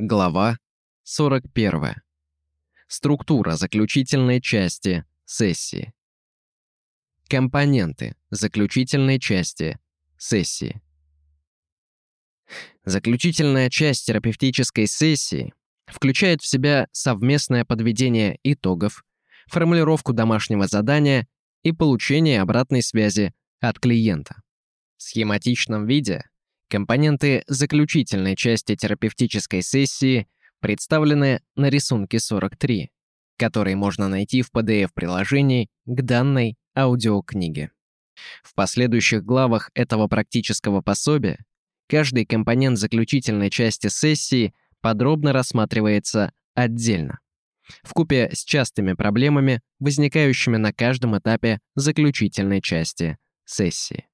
Глава 41. Структура заключительной части сессии. Компоненты заключительной части сессии. Заключительная часть терапевтической сессии включает в себя совместное подведение итогов, формулировку домашнего задания и получение обратной связи от клиента. В схематичном виде Компоненты заключительной части терапевтической сессии представлены на рисунке 43, который можно найти в PDF-приложении к данной аудиокниге. В последующих главах этого практического пособия каждый компонент заключительной части сессии подробно рассматривается отдельно, вкупе с частыми проблемами, возникающими на каждом этапе заключительной части сессии.